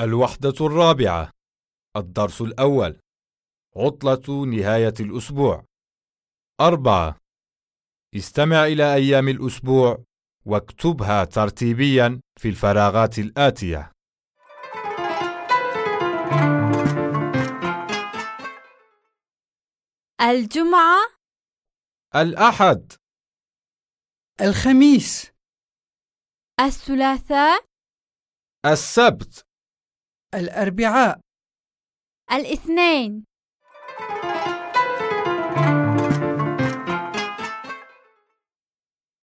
الوحدة الرابعة الدرس الأول عطلة نهاية الأسبوع. أربعة استمع إلى أيام الأسبوع واكتبها ترتيبيا في الفراغات الآتية. الجمعة. الأحد. الخميس. الثلاثاء. السبت. الأربعاء. الاثنين.